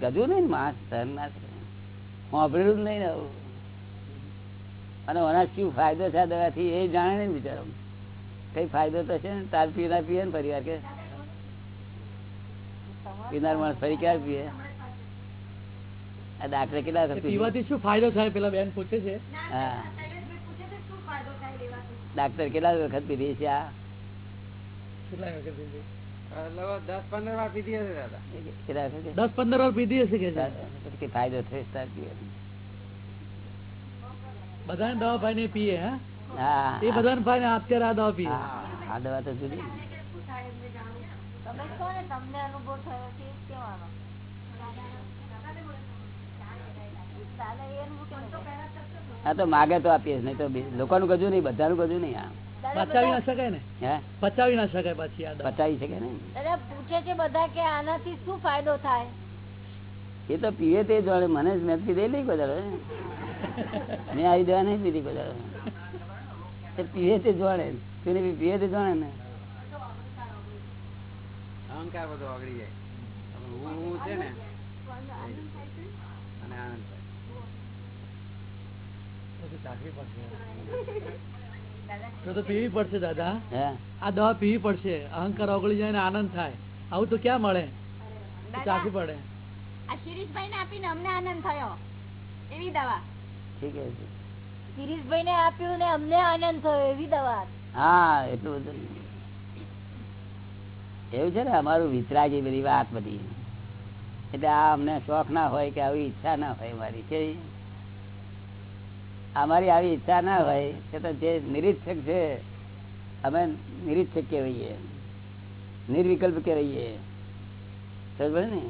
ગજુ નહીં માસ ના સાંભળેલું જ નહીં આવું. અને ઓના શું ફાયદો છે દવાથી એ જાણે નહીં બિચારો. કઈ ફાયદો થશે ને તાર પીના પીએ ને ફરી કે. પીનાર માણસ ફરી ક્યારે પીએ? આ દાખલે કેટલા વખત પીવાથી શું ફાયદો થાય? પેલા બેન પૂછે છે. હા. ડાક્ટર કેટલા વખત પીધી છે આ? કેટલા વખત પીધી? દસ પંદર વાર પીધી હશે દાદા. દસ પંદર વાર પીધી હશે કે ફાયદો થયો છે બધાને દવા ભાઈ ને પીએ હા? એ બધાને ભાઈ ને અત્યારે આ દવા પીએ. હા, આ દવા તો જુદી? આ તો માગે તો આપીએ નહીં તો લોકોનું કજુ નહીં બધાનું કજુ નહીં આ પચાવી ના શકાય ને? હે? પચાવી ના શકાય પછી પચાવી શકે ને? દાદા પૂછે છે બધા કે આનાથી શું ફાયદો થાય? એ તો પીવે તે જોડે. મને જ મેં પીધે નહીં બધા મેં આવી દેવા નહીં પીધી બધા પીએ પીવે તે જોડે. બી પીવે તે જોડે ને. અહંકાર બધો ઓગળી જાય? હું હું છે ને? અને આનંદ પડશે. તો તો પીવી પડશે દાદા. આ દવા પીવી પડશે. અહંકાર ઓગળી જાય ને આનંદ થાય. આવું તો ક્યાં મળે? ચાખી પડે. આ શિરીષભાઈ ને આપીને અમને આનંદ થયો. એવી દવા. ઠીક છે. શિરીષભાઈ ને આપ્યું ને અમને આનંદ થયો. એવી દવા. હા એટલું બધું. એવું છે ને અમારું વિતરાગી બધી વાત બધી. એટલે આ અમને શોખ ના હોય કે આવી ઈચ્છા ના હોય મારી. કે અમારી આવી ઈચ્છા ના હોય તો જે નિરીક્ષક છે, અમે નિરીક્ષક કહેવાઈએ, નિર્વિકલ્પ કહેવાઈએ. સમજ ને?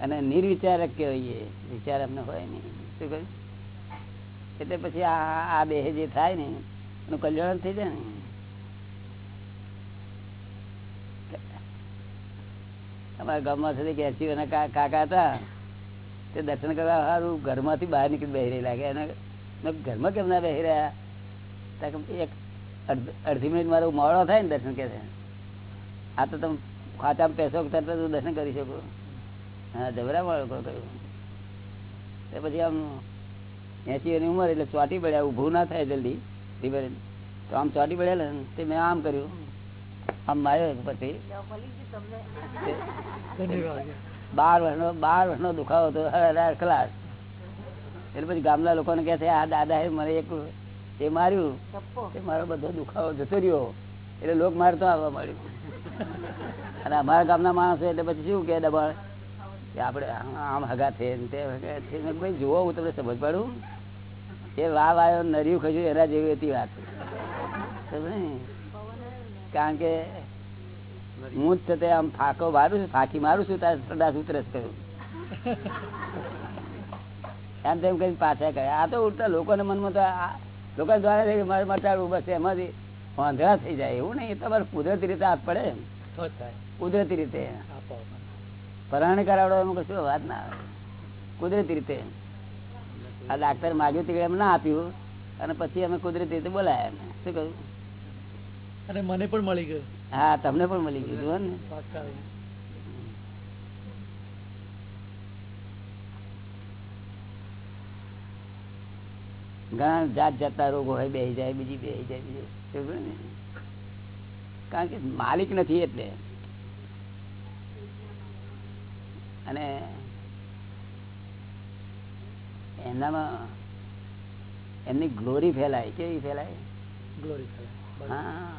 અને નિર્વિચારક કહેવાઈએ. વિચાર અમને હોય નહીં. શું કહ્યું? એટલે પછી આ દેહ જે થાય ને, એનું કલ્યાણ થઈ જાય ને. અમારા ગામમાં સુધી કે એસી કાકા હતા, તે દર્શન કરવા સારું ઘરમાંથી બહાર નીકળી બહેરી લાગે એના ઘરમાં કેમ ના રહી રહ્યા એક અડધી મિનિટ મારો મોડો થાય ને દર્શન કે આ તો તમે ખાતામાં પૈસો તરત હું દર્શન કરી શકું. હા જબરા મળો કહ્યું તે પછી આમ એસી એની ઉંમર એટલે ચોટી પડ્યા ઊભું ના થાય જલ્દી ધીમે તો આમ ચોટી પડ્યા ને તે મેં આમ કર્યું. આમ માર્યો પછી બાર વર્ષનો બાર વર્ષનો દુખાવો હતો ખલાસ ક્લાસ એટલે પછી ગામના લોકોને કહે છે આ દાદા એ મને એક એ માર્યું. તે મારો બધો દુખાવો જતો રહ્યો. એટલે લોક મારતો આવવા મળ્યું અને અમારા ગામના માણસો એટલે પછી શું કે દબાણ? કે આપણે આમ- હગા છે તે હગા છે. ભાઈ જુઓ હું તમને સમજ પાડું. એ વાવ આવ્યો નર્યું ખજ્યું એના જેવી હતી વાત. કારણ કે હું જ તે આમ ફાંકો મારું છું ફાંકી મારું છું તારે સંડાસ ઉતરે જ કહ્યું એમ તેમ કઈ પાછા ગયા. આ તો ઉડતા લોકોના મનમાં તો લોકો દ્વારા થઈ મારે મટાડવું બસ એમાંથી વાંધરા થઈ જાય. એવું નહીં તમારે કુદરતી રીતે હાથ પડે કુદરતી રીતે. પરાણ કરાવડવાનું કશું વાત ના આવે. કુદરતી રીતે આ ડાક્ટર માગ્યું તી એમ ના આપ્યું અને પછી અમે કુદરતી રીતે બોલાયા એમને. શું કહ્યું? અને મને પણ મળી ગયું. હા તમને પણ મળી ગયું. ને. ઘણા જાત જાતના રોગો હોય બે જાય બીજી બે જાય બીજી ને? કારણ કે માલિક નથી એટલે. અને એનામાં એમની ગ્લોરી ફેલાય કેવી ફેલાય? ગ્લોરી ફેલાય હા.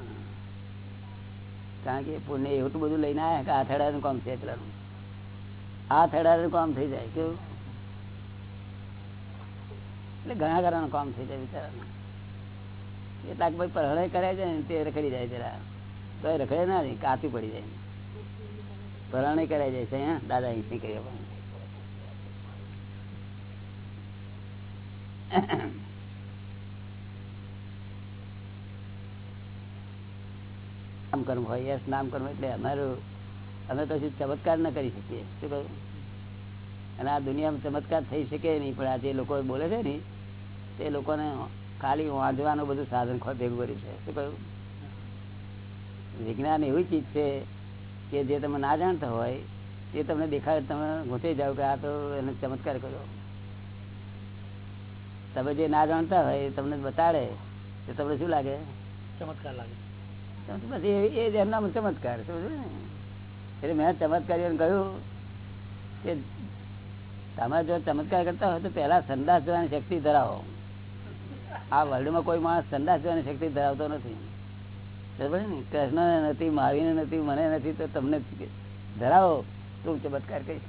કારણ કે પુણ્ય એટલું બધું લઈને આવ્યા કે આ થડાનું કામ છે એટલાનું. આ થડાનું કામ થઈ જાય કેવું? એટલે ઘણા ઘણાનું કામ થઈ જાય બિચારાનું. કેટલાક ભાઈ પરહણે કરે છે ને તે રખડી જાય જરા તો એ રખડે ના નહીં કાચું પડી જાય. પરહણે કરાઈ જાય છે, હા, દાદા અહીંથી કર્યા પણ નામ કરવું હોય નામ કરવું એટલે અમારું, અમે કશું ચમત્કાર ન કરી શકીએ. શું કહ્યું? અને આ દુનિયામાં ચમત્કાર થઈ શકે નહીં, પણ આ જે લોકો બોલે છે ને તે લોકોને ખાલી વાંચવાનું બધું સાધન ભેગું કર્યું છે. શું કહ્યું? વિજ્ઞાન એવી ચીજ છે કે જે તમે ના જાણતા હોય એ તમને દેખાય તમે ઘૂંટી જાવ કે આ તો એને ચમત્કાર કર્યો. તમે જે ના જાણતા હોય તમને બતાડે તો તમને શું લાગે? ચમત્કાર લાગે. પછી એ- જ એમનામાં ચમત્કાર એટલે મેં ચમત્કારીઓને કહ્યું કે તમે જો ચમત્કાર કરતા હોય તો પહેલા સંદાસ જોવાની શક્તિ ધરાવો. આ વર્લ્ડમાં કોઈ માણસ સંદાસ જોવાની શક્તિ ધરાવતો નથી. ને? નથી મારીને નથી, મને નથી, તો તમને ધરાવો, તો ચમત્કાર કહીશ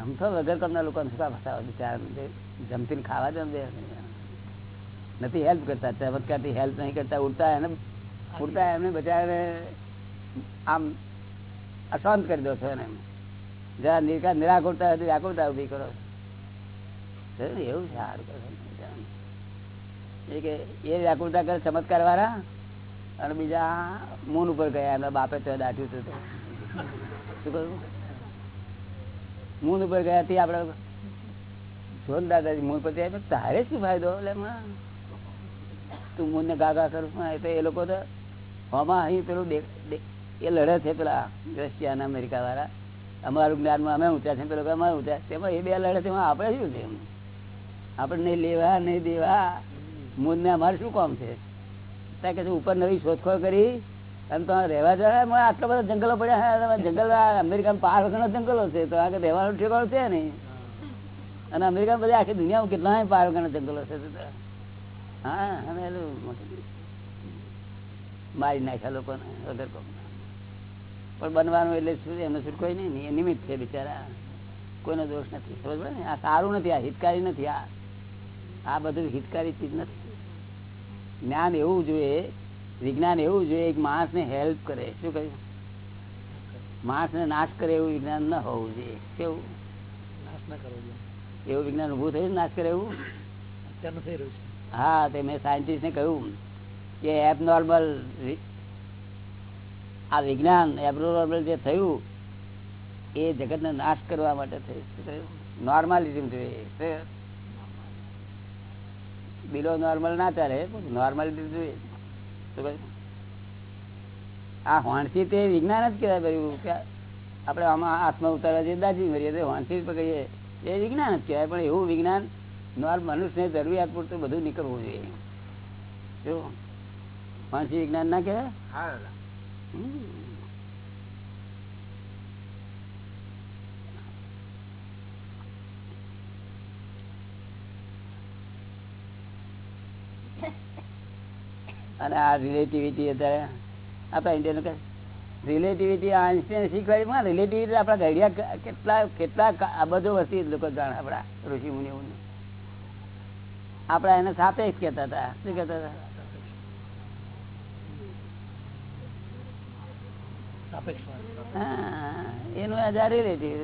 આમ તો વગર કમના લોકોને જમતીને ખાવા જમ નથી હેલ્પ કરતા, ચમત્કારથી હેલ્પ નહીં કરતા, ઉડતા એને, ઉડતા એમને બચારાને આમ અશાંત કરી દો છો એને. જરા નિરા નિરાકુરતા વ્યાકુરતા ઊભી કરો. છો એ વ્યાકુરતા કરે ચમત્કાર વાળા અને બીજા મૂન ઉપર ગયા, એમના બાપે તો દાટ્યું હતું શું કહ્યું? મૂન ઉપર ગયા થી જોન દાદાજી મૂન પર તારે શું ફાયદો? એટલે તું મૂન ને ગાગા કરું તો એ લોકો તો આમાં અહીં પેલું એ લડે છે પેલા રશિયા અને અમેરિકા વાળા. અમારું જ્ઞાનમાં અમે ઊંચા છે પેલો અમારે ઊંચા. તેમાં એ બે લડે છે, એમાં આપણે શું છે આપણે નહીં લેવા, નહીં દેવા. મૂળને અમારે શું કામ છે? કે ઉપર નવી શોધખોળ કરી, અને તો રહેવા જવા આટલા બધા જંગલો પડ્યા જંગલ, અમેરિકામાં પાર વગરના જંગલો છે. તો આગળ રહેવાનું ઠેકાણું છે નહીં. અને અમેરિકામાં બધા આખી દુનિયામાં કેટલા પાર વગરના જંગલો છે. હા, અમે મારી નાખ્યા લોકોને, વગર. પણ બનવાનું એટલે શું એનો શું કોઈ નહીં. નિયમિત છે બિચારા. કોઈનો દોષ નથી. સમજ ને? આ સારું નથી. આ હિતકારી નથી. આ આ બધું હિતકારી ચીજ નથી. જ્ઞાન એવું જોઈએ વિજ્ઞાન એવું જોઈએ એક માણસને હેલ્પ કરે. શું કહ્યું? માણસને નાશ કરે એવું વિજ્ઞાન ન હોવું જોઈએ. કેવું? નાશ ના કરવો જોઈએ. એવું વિજ્ઞાન ઉભું થયું નાશ કરે એવું? અત્યારનું થઈ રહ્યું છે. હા તે મેં સાયન્ટિસ્ટને કહ્યું કે એબનોર્મલ આ વિજ્ઞાન એબનોર્મલ જે થયું એ જગતને નાશ કરવા માટે થયું. શું કહ્યું નોર્માલિઝમ જોઈએ? બિલો નોર્મલ ના ચાલે કહ્યું આ હોણસી તે વિજ્ઞાન જ કહેવાય ભાઈ કે આપણે આમાં આત્મા ઉતારવા જઈએ દાજી મરીએ તો હોણસી પકડીએ. એ વિજ્ઞાન જ કહેવાય પણ એવું વિજ્ઞાન નોર્મ મનુષ્યને જરૂરિયાત પૂરતું બધું નીકળવું જોઈએ. જો હોણસી વિજ્ઞાન ના કહેવાય? અને આ રિલેટિવિટી અત્યારે આપણા ઇન્ડિયન રિલેટિવિટી આઈન્સ્ટાઈન શીખવાડી માં રિલેટિવિટી આપણા ઘડિયા કેટલા કેટલા આ બધો વસ્તી લોકો જાણે આપણા ઋષિ મુનિઓને. આપણા એને સાપેક્ષ કહેતા હતા. શું કહેતા હતા? એનું હજાર રિલેટિવ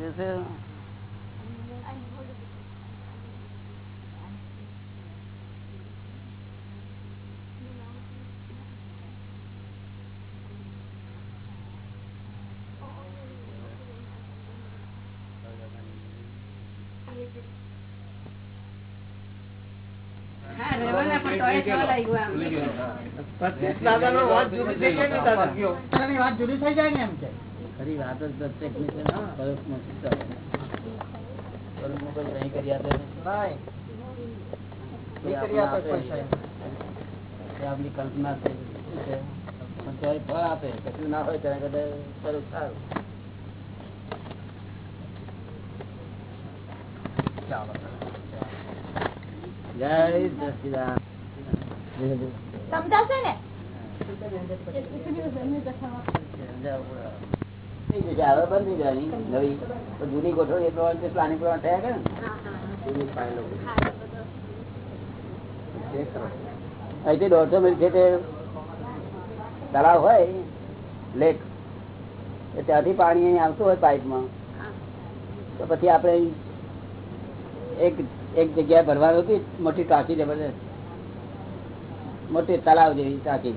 વાત જ પ્રત્યેકની છે ને, ચાલે? પરોક્ષમાં કરી આપે ને? કોઈ આપણે આપે. એ આપણી કલ્પના છે શું છે? પણ તોય ફળ આપે કશું ના હોય ત્યારે કદાચ સારું સારું જય સચિદાનંદ. જૂની ગોઠવણી પ્રમાણે પ્લાનિંગ પ્રમાણે થયા કરે અહીંથી દોઢસો મિનિટ છે તે તળાવ હોય લેક ત્યાંથી પાણી અહીં આવતું હોય પાઇપમાં તો પછી આપણે એક એક જગ્યાએ ભરવાનું હતી મોટી ટાંકી જબરદસ્ત મોટી તલાવ જેવી ટાંકી.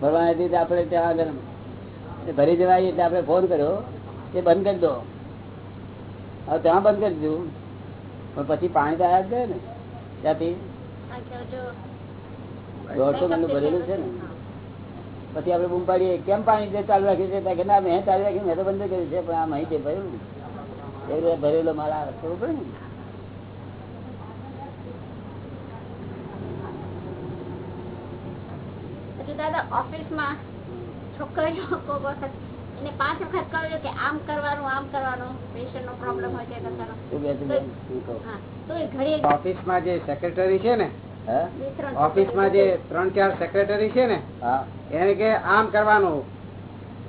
ભરવાની હતી આપણે ત્યાં આગળ ભરી જવાય એટલે આપણે ફોન કર્યો એ બંધ કરી દો. હવે ત્યાં બંધ કરી દીધું. પણ પછી પાણી તો આવ્યા જ ને ત્યાંથી. દોઢસો મહિનું ભરેલું છે ને. પછી આપણે બૂમ પાડીએ કેમ પાણી ચાલુ રાખ્યું છે ત્યાં કે ના મેં ચાલુ રાખ્યું મેં તો બંધ કર્યું છે પણ આ માહિતી ભર્યું એ રીતે ભરેલો મારા ખબર પડે ને? પછી દાદા ઓફિસમાં છોકરીઓ વખત એને પાંચ વખત કહ્યું કે આમ કરવાનું આમ કરવાનું પેશન્ટ નો પ્રોબ્લેમ હોય છે ઓફિસમાં જે સેક્રેટરી છે ને ઓફિસમાં જે ત્રણ ચાર સેક્રેટરી છે ને એને કે આમ કરવાનું.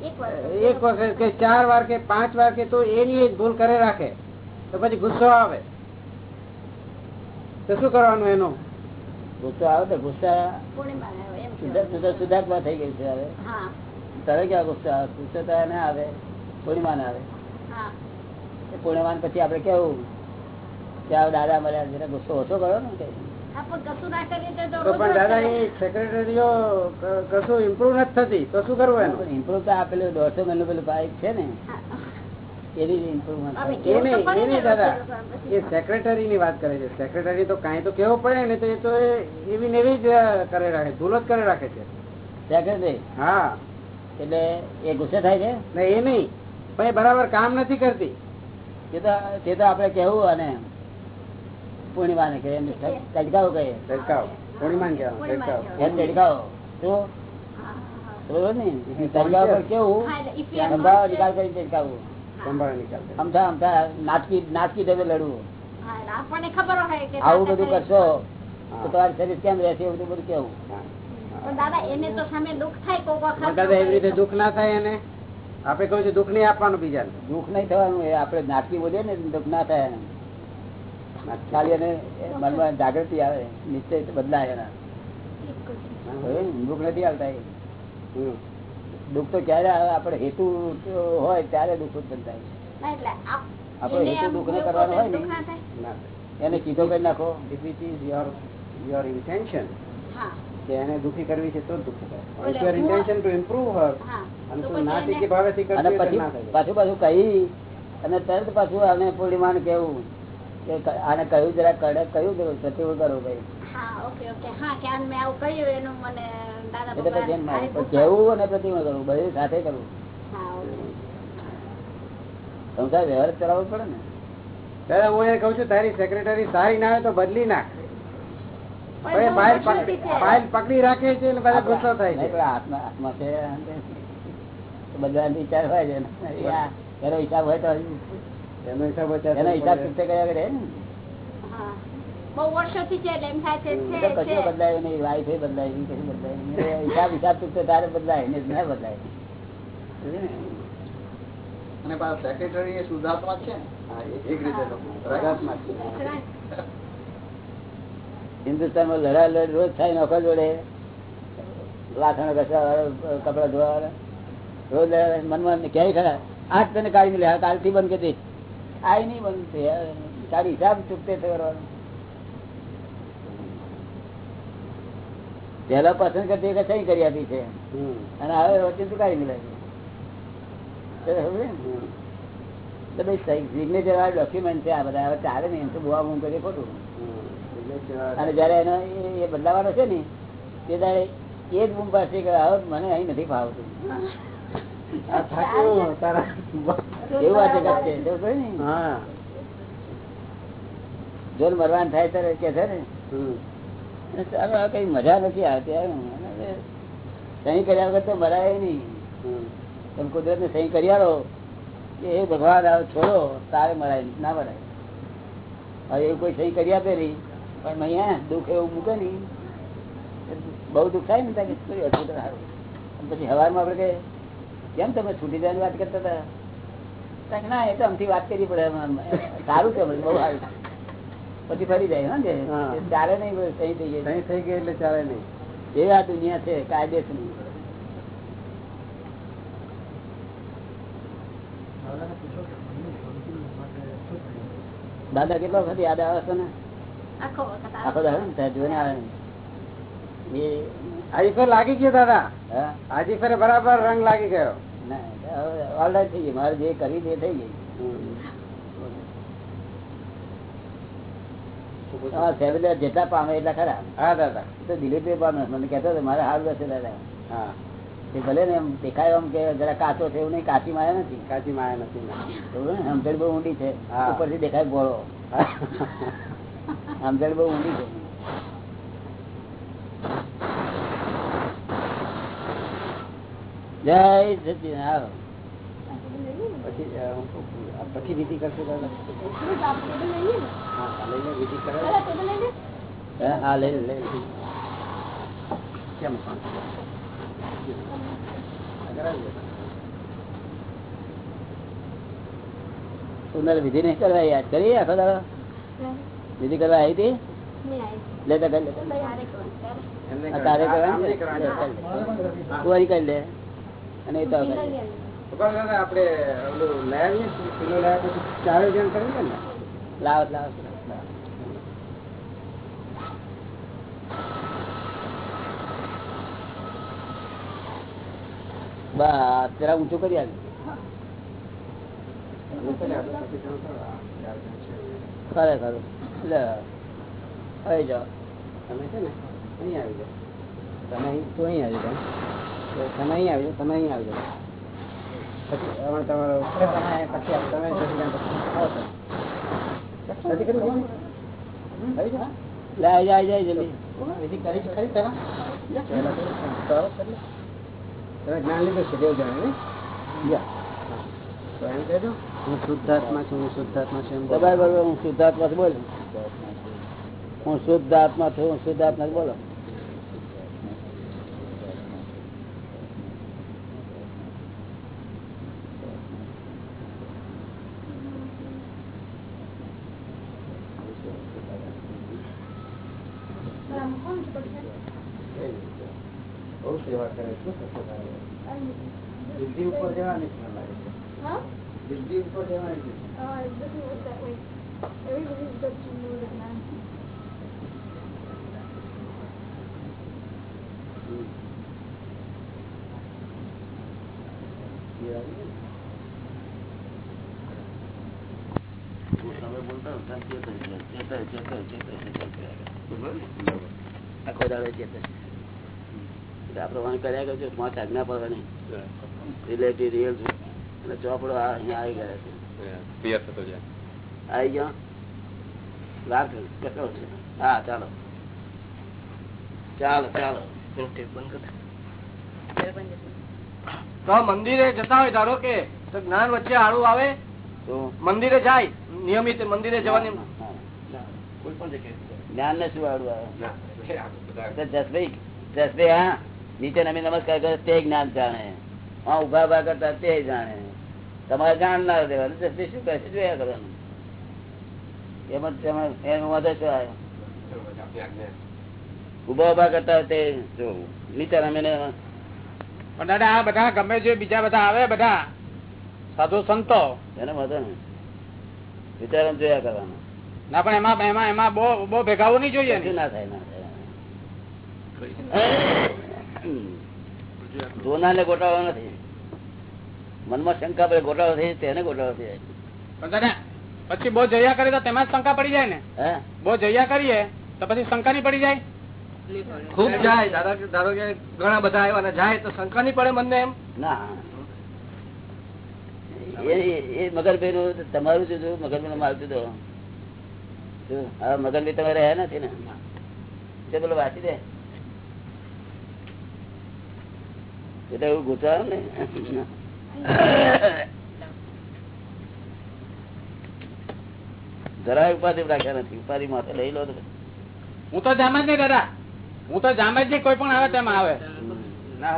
એક વર્ષ વખત કે ચાર વાર કે પાંચ વાર કે તો એની જ ભૂલ કરે રાખે તો પછી ગુસ્સો આવે. તો શું કરવાનું એનું? ગુસ્સો આવે તો ગુસ્સા પૂર્ણિમા આવે એમ સુધા- સુધા- સુધાર્થમાં થઈ ગઈ છે હવે. હા. તારે ક્યાં ગુસ્સો આવે? ગુસ્સો તો ના આવે. પૂર્ણિમાન આવે. પૂર્ણિમાન પછી આપડે કેવું? કે આ દાદા મળ્યા જરા ગુસ્સો ઓછો કરો ને કે? હા, કશું ના કરીએ તો તો તો રોજ પણ રોજ દાદા કરે. એ સેક્રેટરીઓ કશું ઇમ્પ્રુવ નથી થતી. કશું કરવું ઇમ્પ્રુવ તો આ પેલું દોઢસો મહિનું પેલું પાઇપ છે ને. હા. એની ઇમ્પ્રુવમેન્ટ હવે એ કેવું તો નહીં પડે એ ને નહીં દાદા રોજ રોજ પછી. એ સેક્રેટરી ની વાત કરે છે. સેક્રેટરી તો કાંઈ તો કેવું પડે ને તો એ તો એવી ને એવી જ કરે રાખે ભૂલો જ કરે રાખે છે. સેક્રેટરી હા. એટલે એ ગુસ્સે થાય છે? ને એ નહીં. પણ એ બરાબર કામ નથી કરતી. તે તો તે તો આપણે કેવું અને પૂર્ણિમાને કહે એમ તડકાવો કહીએ. તડકાવ પૂર્ણિમાન કહેવાનું તડકાવ એમ ને? કેવું? નિકાલ કરી કરે. અમથા અમથા નાટકી નાટકી ઢબે લડવું. આવું બધું કરશો તો તમારું શરીર કેમ રહેશે એવું બધું કેવું. દાદા એને તો સામે દુઃખ થાય કોક વખત દાદા એવી રીતે દુઃખ ના થાય એને? આપણે કહ્યું છે દુઃખ નહીં આપવાનું બીજા દુઃખ નહીં થવાનું એ આપડે નાટકી બોલીએ ને દુઃખ ના થાય એને. ખાલી એને મનમાં જાગૃતિ આવે નિશ્ચય બદલાય એના. દુઃખ નથી આવતા એ. દુઃખ તો ક્યારે આવે? આપડે હેતુ હોય ત્યારે દુઃખ ઉત્પન્ન થાય ના, એટલે આપ- આપણો એને હેતુ દુઃખ ને કરવાનો હોય ને? એને સીધો કરી નાખો. યોર કે એને દુઃખી કરવી છે તો દુઃખી થાય. ઓલે if your હું- intention to improve her હા. અને તો નાટી એને- કે અને પછી પાછું પાછું કહી અને તરત પાછું આને પૂર્ણિમાન કેવું કે આને કહ્યું જરા કડક કહ્યું કે પ્રતિકૂળ કરો ભાઈ હા, ઓકે, ઓકે. હા, કે આને મેં આવું કહ્યું એનું મને એટલે પણ કહેવું અને પ્રતિમા કરવું? બધું સાથે કરવું. સંસાર વ્યવહાર ચલાવવો પડે ને. દાદા હું એ કહું છું તારી સેક્રેટરી સારી ના હોય તો બદલી નાખ. ફાઇલ પકડી છે. ફાઇલ પકડી રાખે છે એટલે બધા ગુસ્સો થાય છે. હાથમાં હાથમાં છે બધા વિચાર હોય છે. એનો હિસાબ હોય તો એનો હિસાબ એનો હિસાબ કરે ને હા. બહુ વર્ષોથી છે એમ થાય છે એ છે, તો કશું છે. નહીં વાઈફ બદલાય નહીં કશું બદલાય હિસાબ હિસાબ ચૂકતે તારે બદલાય ને ના બદલાય અને પાછા સેક્રેટરી એ શુદ્ધાત્મા છે ને હા, એ- એક રીતે તો. શુદ્ધાત્મા છે. That's right. હિન્દુસ્તાનમાં લડા લડ રોજ થાય નોકર જોડે લાથણ ઘસવા કપડા ધોવા રોજ મનમાં ક્યાંય ખરા આજ તને કાઢી લે કાલથી બંધ કરી દઈશ આઈ નહીં બંધ થયા. તારી હિસાબ ચૂકતે કરવાનો પેલા પસંદ કરતી વખત સહી કરી આપી છે? અને હવે વચ્ચે શું કાઢી મિલાય. તો ભાઈ સિગ્નેચર વાળા ડોક્યુમેન્ટ છે આ બધા. હવે ચાલે નહીં તો બોવા બૂમ કરીએ ખોટું. અને જયારે એનો એ- બદલાવાનો છે ને તે દાડે એ જ બૂમ પાસે કે હવે મને અહીં નથી ફાવતું. એવું આ જગત છે? જો કોઈ ને? હા. જો મરવાન થાય ત્યારે કે છે ને? કઈ મજા નથી આવતી સહી કર્યા વગર તો મરાય નહીં. તમે કુદરત ને સહી કરી આવો કે એ ભગવાન છોડો, તારે મરાય ના મરાય. હવે એવું કોઈ સહી કરી આપે નહીં, પણ અહીંયા દુઃખ એવું મૂકે નહીં. બહુ દુઃખ થાય ને ત્યાં કે અદભુત સારું. પછી હવારમાં આપણે કે, કેમ તમે છૂટી જવાની વાત કરતા હતા? ના, એ તો અમથી વાત કરી પડે. સારું છે બહુ સારું. પછી ફરી જાય ને ચાલે નહીં સહી થઈ જાય સહી થઈ ગઈ એટલે ચાલે નહીં. એ આ દુનિયા છે કાયદેસરની. દાદા કેટલો વખત યાદ આવે છે ને? આખો દાદા આવે. ને ત્યાં જોઈને આવે ને. એ આજે ફેર લાગી ગયો દાદા? હા. આજે ફેર બરાબર રંગ લાગી ગયો. ઓલરાઈટ થઈ ગયું. મારે જે કરી તે થઈ ગઈ તમારા ફેમિલી જેટલા પામે એટલા ખરા. હા દાદા. તો દિલીપભાઈ પામે. મને કહેતો હતો મારે હાલ જશે દાદા. હા. એ ભલે ને એમ દેખાય એમ કે જરા કાચો છે એવું નહીં કાચી માયા નથી. કાચી માયા નથી સમજણ બહુ ઊંડી છે. ઉપરથી દેખાય ગોળો. સમજણ બહુ ઊંડી છે. જય સચિન આવો. પછી પછી વિધિ કરશે હા વિધિ લઈ લે, કેમ. સુંદર નહીં કરવા યાદ કરી આખો દાડો? વિધિ કરવા આવી હતી? લેતા કરી લેતા તારે કરવાની લે. કરી લે. અને એ તો પણ ઓલું ને, કિલો લાવ્યા પછી ચારે જણ કરીએ ને. લાવ લાવ. બસ જરા ઊંચું કરી આવી ખરેખર આવી જાઓ. તમે છે ને અહીં આવી જાઓ. તમે તું અહીં આવી જાઓ. તમે અહીં આવી જાઓ તમે અહીં આવી જાઓ. પછી તમારો પછી તમે પછી કરી જાય જાય જલ્દી. કરી ખરી. તમે જ્ઞાન લીધું છે દેવ જાણે એમ કહેજો. હું શુદ્ધાત્મા છું હું શુદ્ધાત્મા છું બોલો. હું શુદ્ધાત્મા છું બોલ. હું શુદ્ધાત્મા છું હું શુદ્ધાત્મા છું બોલો બહુ સેવા કરે શું કરશે તારે? બુદ્ધિ ઉપર જવાની છે મને લાગે છે બુદ્ધિ ઉપર જવાની છે આખો દાડો ચેતે એટલે આ પ્રમાણે કર્યા કરજો પાંચ આજ્ઞા પડવાની રિલેટિવ રિયલ અને ચોપડો આ અહીંયા આવી ગયા છે આવી ગયા લાખ કેટલો છે હા ચાલો. ચાલો ચાલો. તો મંદિરે જતા હોય ધારો કે તો જ્ઞાન વચ્ચે આડું આવે તો? મંદિરે જાય નિયમિત મંદિરે જવાની. જ્ઞાન ને શું આડું આવે? જસભાઈ જસભાઈ હા. નીચે નમી નમસ્કાર કરે તે જ્ઞાન જાણે. હા ઊભા ઊભા કરતા તે જાણે. તમારે જાણ ના દેવાનું શું કહે છે જોયા કરવાનું. એમાં તેમાં એનો વાંધો શું આવ્યો ઊભા ઊભા કરતા તે જોવું. નીચે નમીને પણ દાદા આ બધા ગમે છે બીજા બધા આવે બધા? સાધુ સંતો? એને વાંધો ને. જોયા કરવાનું. ના પણ એમાં એમાં એમાં બહુ બહુ ભેગાવું નહીં જોઈએ ના? થાય ના થાય. જોનાર ને ગોટાળો નથી. મનમાં શંકા પડે ગોટાળો થઈ તેને ગોટાળો થઈ જાય. પછી બહુ જયા કરીએ તો તેમાં શંકા પડી જાય ને? બહુ જયા કરીએ તો પછી શંકા ની પડી જાય? ખૂબ જાય દાદા ધારો કે ઘણા બધા આવ્યા જાય તો શંકા ની પડે મને એમ? ના. એ મગરભાઈ નું તમારું જુદું મગરભાઈ નું માલ જુદો હવે મગરભાઈ તમે રહ્યા નથી ને? તે પેલો વાંચી દે. એટલે એવું ગુચવાનું ને? જરાય ઉપાધિ રાખ્યા નથી ઉપાધિ માથે લઈ લો હું તો જામ જ નહીં દાદા. હું તો જામ જ નહીં કોઈ પણ આવે તેમાં આવે. ના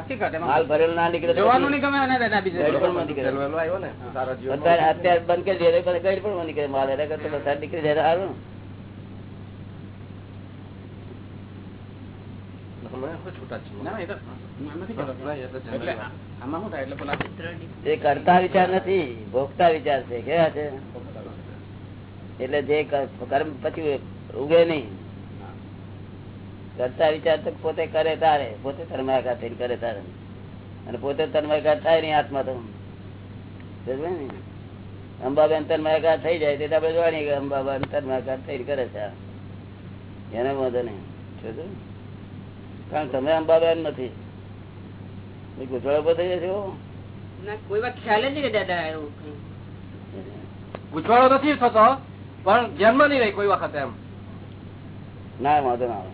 એ કરતા વિચાર નથી ભોગતા વિચાર છે કેવા છે? એટલે જે કર્મ પછી ઉગે નહીં. કરતા વિચાર તો પોતે કરે તારે પોતે તન્માયકાર થઈને કરે તારે. અને પોતે તન્માયકાર થાય નહીં આત્મા તો? અંબાબેન તન્માયકાર થઈ જાય તે આપણે જોવાની કે અંબાબેન તન્માયકાર થઈને કરે છે એને વાંધો નહીં? કારણ તમે અંબાબેન નથી. એ ગૂંચવાડો ઉભો થઈ જશે એવો? કોઈ વાત ખ્યાલ જ નહીં દાદા એવું કઈ. ગૂંચવાડો નથી થતો પણ જન્મ નહીં રહી કોઈ વખત એમ ના વાંધો ના આવે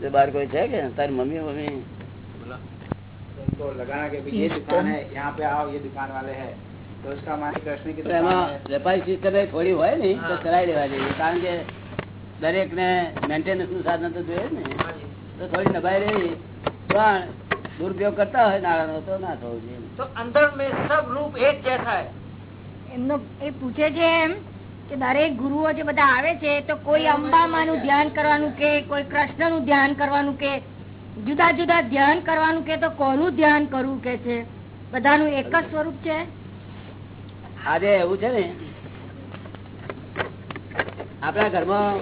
જો બહાર કોઈ છે કે તારી મમ્મી મમ્મી उनको लगाना कि भाई ये दुकान है यहाँ पे आओ ये दुकान वाले हैं तो उसका मान कृष्ण की તો दुकान એમાં है વેપારી સિસ્ટમ થોડી હોય ને તો કરાવી લેવા જોઈએ કારણ કે દરેક ને મેન્ટેનન્સ નું સાધન તો જોઈએ જ ને તો થોડી નભાઈ રહી પણ દુરુપયોગ કરતા હોય નાણાંનો તો ના થવું જોઈએ. તો અંદર મેં સબ રૂપ એક જૈसा એમનો એ પૂછે છે એમ કે દરેક ગુરુઓ જે બધા આવે છે તો કોઈ અંબામા નું ધ્યાન કરવાનું કે કોઈ કૃષ્ણનું ધ્યાન કરવાનું કે જુદા જુદા ધ્યાન કરવાનું કે તો કોનું ધ્યાન કરવું કે છે? બધાનું એક જ સ્વરૂપ છે? આજે એવું છે ને આપણા ઘરમાં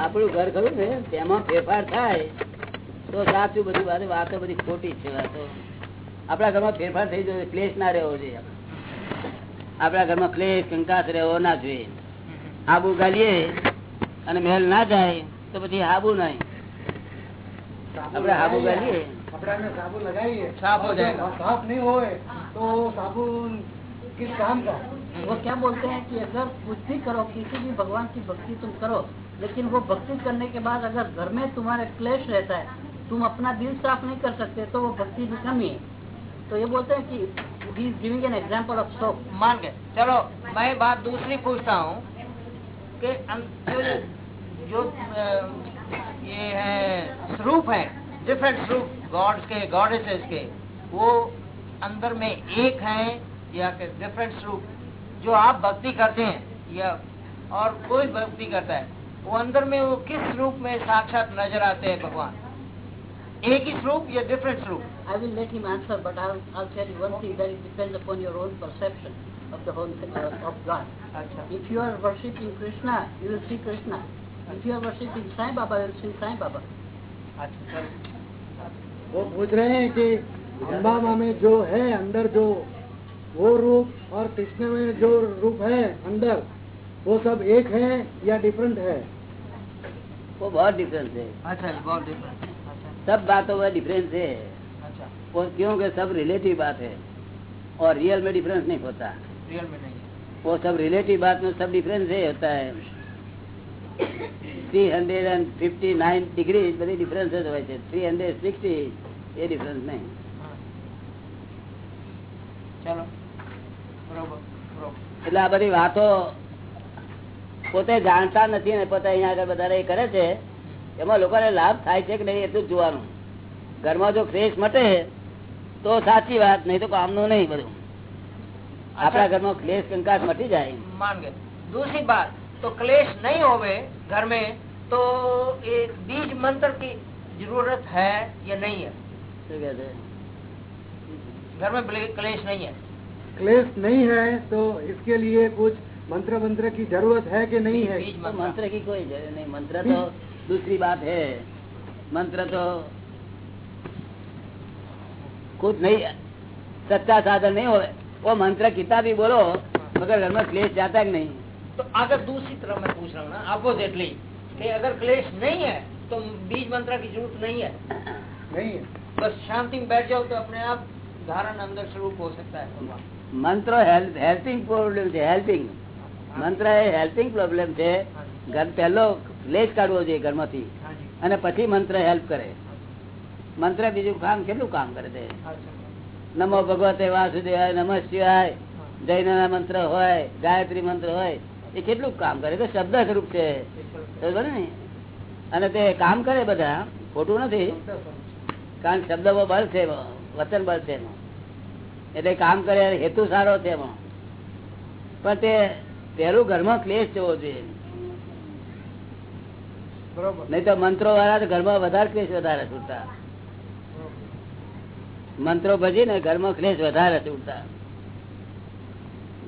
આપણું ઘર ખરું ને તેમાં ફેરફાર થાય તો સાચું બધું વાત વાતો બધી ખોટી છે વાતો. આપણા ઘરમાં ફેરફાર થઈ જોઈએ ક્લેશ ના રહેવો જોઈએ. આપણા ઘરમાં ક્લેશ કંકાસ રહેવો ના જોઈએ. આબુ ગાલીએ અને મહેલ ના જાય તો પછી આબુ નહીં. આપડે આબુ ગાલીએ. આપડે સાબુ લગાવીએ. સાફ નહીં હોય તો સાબુ किस काम का? वो क्या बोलते हैं कि अगर कुछ भी करो, किसी भी भगवान की भक्ति तुम करो, लेकिन वो भक्ति करने के बाद अगर घर में तुम्हारे क्लेश रहता है, तुम अपना दिल साफ़ नहीं कर सकते तो वो भक्ति की कमी है। तो ये बोलते हैं कि is giving an example of soap मान गए चलो, मैं बात दूसरी पूछता हूँ कि अं- जो जो ये है, स्वरूप है डिफरेंट स्वरूप गॉड्स के गॉडेसेस के, वो अंदर में एक है या डिफरेंट स्वरूप जो आप भक्ति करते हैं या और कोई भक्ति करता है वो अंदर में वो किस रूप में साक्षात नजर आते हैं भगवान एक ही स्वरूप या डिफरेंट स्वरूप I will let him answer, but I'll, I'll tell you one thing that it depends upon your own perception of the whole uh, of God. अच्छा If you are worshipping Krishna, you will see Krishna. If you are worshipping Sai Baba, you will see Sai Baba. अच्छा चलो वो पूछ रहे हैं कि अम्बामा में जो है अंदर जो वो रूप और कृष्ण में जो रूप है अंदर वो सब एक है या डिफरेंट है वो बहुत डिफरेंस है अच्छा जी बहुत डिफरेंट अच्छा सब बातों में डिफरेंस है अच्छा और क्योंकि सब रिलेटिव बात है और रियल में डिफरेंस नहीं होता रियल में नहीं है वो सब रिलेटिव बात में सब डिफरेंस है होता है three hundred and fifty nine degree बड़ी डिफरेंस હોય છે થ્રી હંડ્રેડ સિક્સટી એ ડિફરન્સ નહીં ચલો બરોબર બરોબર એટલે આ બધી વાતો પોતે જાણતા નથી ને પોતે અહીંયા આગળ બધા એ કરે છે એમાં લોકોને લાભ થાય છે કે નહીં એટલું જ જોવાનું ઘરમાં જો ક્રેશ મટે તો સાચી વાત નહીં તો કામનું નહીં બધું આપણા ઘરમાં ક્લેશ કંકાસ મટી જાય मान गए दूसरी बात तो क्लेश नहीं होवे घर में तो एक बीज मंत्र की जरूरत है या नहीं है શું કહે છે घर में ब्ले- क्लेश नहीं है क्लेश नहीं है तो इसके लिए कुछ मंत्र मंत्र की ज़रूरत है कि नहीं है? बीज तो मंत्र की कोई ज़रूरत नहीं मंत्र तो दूसरी बात है। मंत्र तो कुछ नहीं सच्चा साधन नहीं हो वो मंत्र कितना भी बोलो मगर घर में क्लेश जाता कि नहीं? तो अगर दूसरी तरफ़ मैं पूछ रहा हूँ ना अपोजिटली कि अगर क्लेश नहीं है तो बीज मंत्र की ज़रूरत नहीं है? नहीं है। बस शांति में बैठ जाओ तो अपने आप धारण अंदर स्वरूप हो सकता है भगवान। મંત્ર હેલ્પિંગ પ્રોબ્લેમ છે, હેલ્પિંગ. મંત્ર એ હેલ્પિંગ પ્રોબ્લેમ છે, ઘર પહેલો ક્લેશ કાઢવો જોઈએ ઘરમાંથી. અને પછી મંત્ર હેલ્પ કરે. મંત્ર બીજું કામ કેટલું કામ કરે છે? નમો ભગવતે વાસુદેવાય નમ શિવાય જૈનના મંત્ર હોય, ગાયત્રી મંત્ર હોય, એ કેટલું કામ કરે તો શબ્દ સ્વરૂપ છે. ને? અને તે કામ કરે બધા? ખોટું નથી. કારણ શબ્દ બળ છે, વચન બળ છે એનું એટલે કામ કરે હેતુ સારો છે એમાં. પણ તે પહેલું ઘરમાં ક્લેશ જવો જોઈએ. નહીં તો મંત્રો વાળા ઘરમાં વધારે ક્લેશ વધારે છૂટતા. મંત્રો ભજી ને ઘરમાં ક્લેશ વધારે છૂટતા.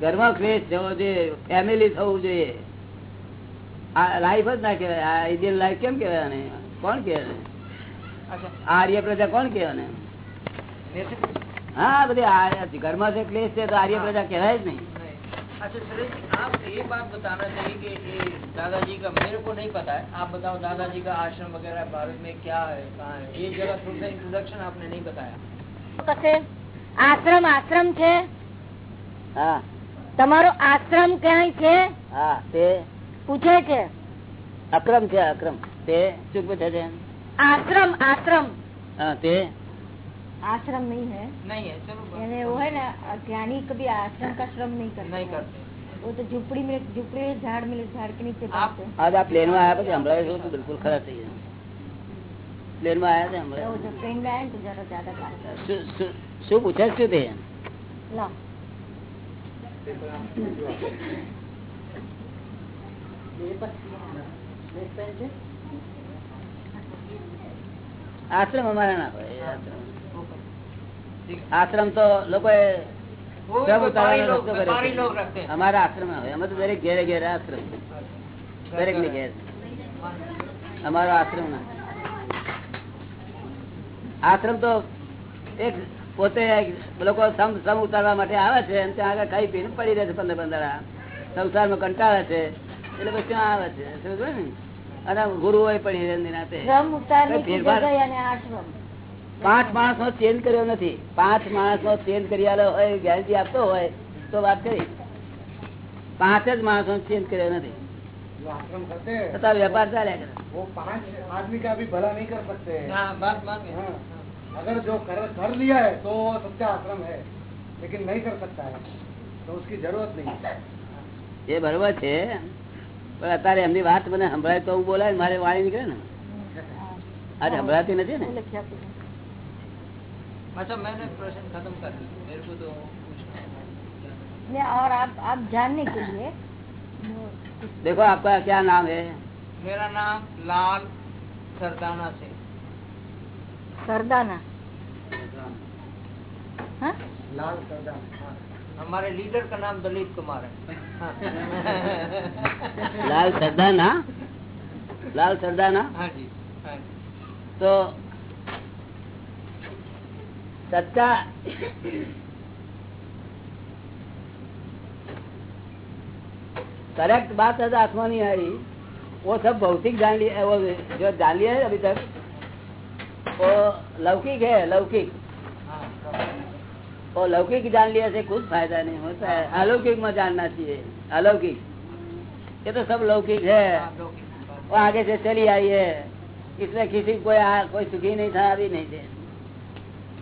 ઘરમાં ક્લેશ જવો જોઈએ ફેમિલી થવું જોઈએ. આ લાઈફ જ ના કહેવાય આ આઈડિયલ લાઈફ કેમ કેવાય આને? કોણ કહેવાય આર્ય પ્રજા કોણ કહેવાય હા બધી આ ઘરમાં જે ક્લેશ છે તો આર્ય પ્રજા કહેવાય જ નહીં नहीं अच्छा सुरेश जी आप ये बात बताना चाहिए कि ये दादाजी का मेरे को नहीं पता है आप बताओ दादाजी का आश्रम वगैरह भारत में क्या है कहाँ है ये जगह थोड़ा सा इंट्रोडक्शन आपने नहीं बताया કશે આશ્રમ આશ્રમ છે હા તમારો આશ્રમ ક્યાંય છે હા તે પૂછે છે અક્રમ છે અક્રમ તે શું પૂછે છે આશ્રમ આશ્રમ હા તે आश्रम नहीं है नहीं है चलो यानी वो है ना ज्ञानी कभी आश्रम का श्रम नहीं करते नहीं करते वो तो झुपड़ी में झुपड़ी में झाड़ में झाड़ के नीचे आप- बैठते हैं। આજ આ પ્લેન માં આવ્યા પછી હમણાં શું હતું બિલકુલ ખરાબ થઈ ગયા પ્લેન માં આવ્યા છે तो હમણાં जब ट्रेन में आए तो जरा ज्यादा बात શું- શું- શું પૂછે છે શું તે लो આશ્રમ અમારા ના હોય આશ્રમ ठीक है આશ્રમ તો લોકો અમારા આશ્રમ અમે તો દરેક ઘેરે ઘેરે આશ્રમ. દરેક ને ઘેર. અમારો આશ્રમ ના. આશ્રમ તો એક પોતે લોકો સમ ઉતારવા માટે આવે છે અને ત્યાં આગળ ખાઈ પીને પડી રહે છે પંદર પંદર. સંસારમાં કંટાળે છે. એટલે પછી ત્યાં આવે છે. અને ગુરુ હોય પણ હિરણની ફેરફાર પાંચ માણસ નો ચેન્જ કર્યો નથી પાંચ માણસ નો ચેન્જ કરી આલો હોય ગેરંટી આપતો હોય તો વાત કરી પાંચ જ માણસ નો ચેન્જ કર્યો નથી जो आश्रम करते हैं છતાં વેપાર ચાલ્યા કરે वो पांच आदमी का भी भला नहीं कर सकते हैं हाँ बात मान गए हाँ, अगर जो कर, कर लिया है तो वो सच्चा आश्रम है लेकिन नहीं कर सकता है तो उसकी जरूरत नहीं है એ બરોબર છે પણ અત્યારે એમની વાત મને સંભળાય તો હું બોલાય મારે વાણી નીકળે ને આજે સંભળાતી નથી ને बोले क्या पूछा? अच्छा मैंने प्रश्न खत्म कर दिया। मेरे को तो पूछना और आप आप जानने के लिए देखो आपका क्या नाम है? मेरा नाम लाल सरदाना से। सरदाना। हाँ? लाल सरदार हाँ, हमारे लीडर का नाम दलित कुमार है हाँ। लाल सरदाना? लाल सरदाना? हाँ जी हाँ जी। तो सच्चा करेक्ट बात है तो आत्मा नहीं आ रही वो सब भौतिक जान लिया वो जो जान लिया है अभी तक वो लौकिक है लौकिक हाँ वो लौकिक जान लिया से कुछ फायदा नहीं होता है अलौकिक में जानना चाहिए अलौकिक ये तो सब लौकिक है आप लोग की बात- वो आगे से चली आई है इसमें किसी को कोई आ, कोई सुखी नहीं था अभी नहीं थे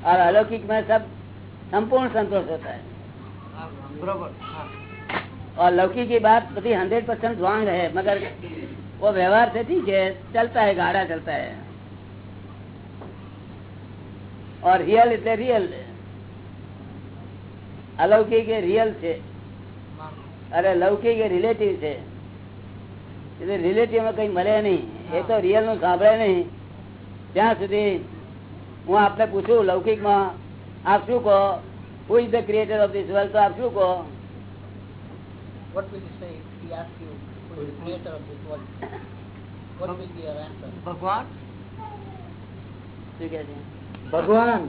और अलौकिक में सब संपूर्ण संतोष होता है हाँ, बरोबर हाँ और लौकिक की बात बड़ी हंड्रेड परसेंट रॉन्ग है मगर वो व्यवहार से ठीक है चलता है गाड़ा चलता है और रियल એટલે રિયલ અલૌકિક એ રિયલ છે मान અરે લૌકિક એ રિલેટિવ છે એટલે રિલેટિવ માં કઈ મળે નહીં એ તો રિયલ નું સાંભળે નહીં ત્યાં સુધી હું આપને પૂછું લૌકિકમાં આપ શું કહો? Who is the creator of this world તો આપ શું કહો? ભગવાન? ભગવાન.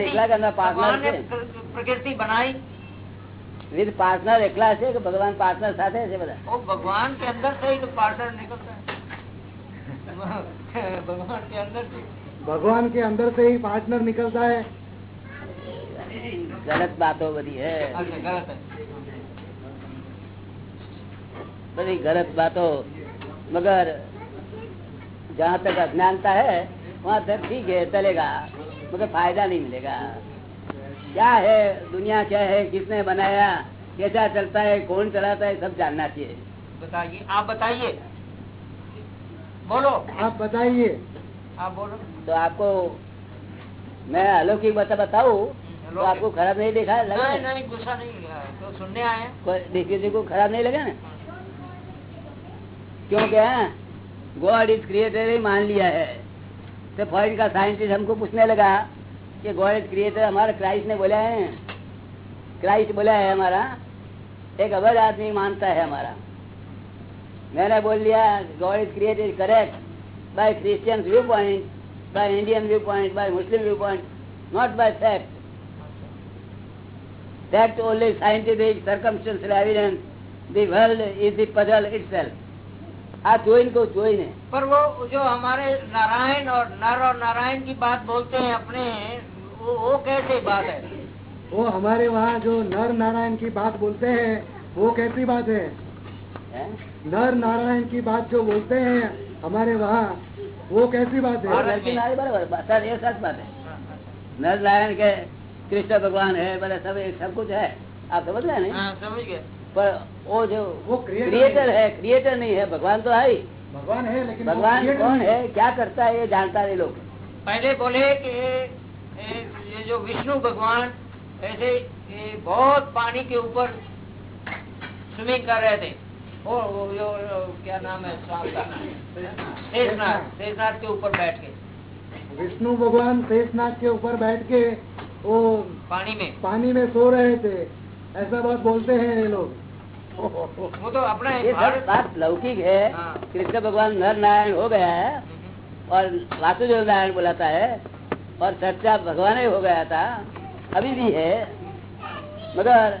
એકલા કે પાર્ટનર પ્રકૃતિ બનાવી વિથ પાર્ટનર એકલા છે ભગવાન પાર્ટનર સાથે છે બધા? ભગવાન કે અંદર થઈ भगवान के अंदर से। भगवान के अंदर से ही पार्टनर निकलता है। गलत बात हो बड़ी है। अच्छा, बड़ी गलत बातों मगर जहाँ तक अज्ञानता है वहाँ तक ठीक है चलेगा। मगर फ़ायदा नहीं मिलेगा। क्या है दुनिया क्या है किसने बनाया कैसा चलता है कौन चलाता है सब जानना चाहिए। बताइए आप बताइए। बोलो। आप बताइए। आप बोलो। तो आपको मैं अलौकिक बता बताऊँ तो आपको खराब नहीं देखा लगा? नहीं नहीं गुस्सा नहीं तो सुनने आए हैं। किसी को खराब नहीं लगा ना? क्यों क्या? गॉड इज़ क्रिएटर ही मान लिया है। तो फॉरेन का साइंटिस्ट हमको पूछने लगा कि गॉड इज़ क्रिएटर हमारा क्राइस्ट ने बोला है। क्राइस्ट बोला है हमारा। एक अवध आदमी मानता है हमारा। When I told you God is created correct by Christian viewpoint, by Indian viewpoint, by Muslim viewpoint, not by fact. That only scientific, circumstantial evidence, the world is the puzzle itself. आप join को join है पर वो जो हमारे नारायण और नर और नारायण की बात बोलते हैं अपने वो, वो कैसे बात है वो हमारे वहाँ जो नर नारायण की बात बोलते हैं वो कैसी बात है, है? नर नारायण की बात जो बोलते हैं हमारे वहाँ वो कैसी बात है? और बराबर सर ये सच बात है। नर नारायण के कृष्ण भगवान है बड़ा सब सब कुछ है। आप समझ रहे नहीं? हाँ, समझ गए। पर वो जो वो क्रिएटर है। क्रिएटर नहीं है भगवान तो है भगवान है लेकिन भगवान कौन है क्या करता है ये जानता नहीं लोग। पहले बोले कि ये ये जो विष्णु भगवान ऐसे बहुत पानी के ऊपर स्विमिंग कर रहे थे। वो वो क्या नाम है सांप का शेषनाग शेषनाग के ऊपर बैठ के। विष्णु भगवान शेषनाग के ऊपर बैठ के वो पानी में। पानी में सो रहे थे। ऐसा बात बोलते हैं ये लोग। वो तो अपना ये सब भारत बात लौकिक है। हाँ। कृष्ण भगवान नर नारायण हो गया है और वासुदेव नारायण बुलाता है और सच्चा भगवान ही हो गया था। अभी भी है। मगर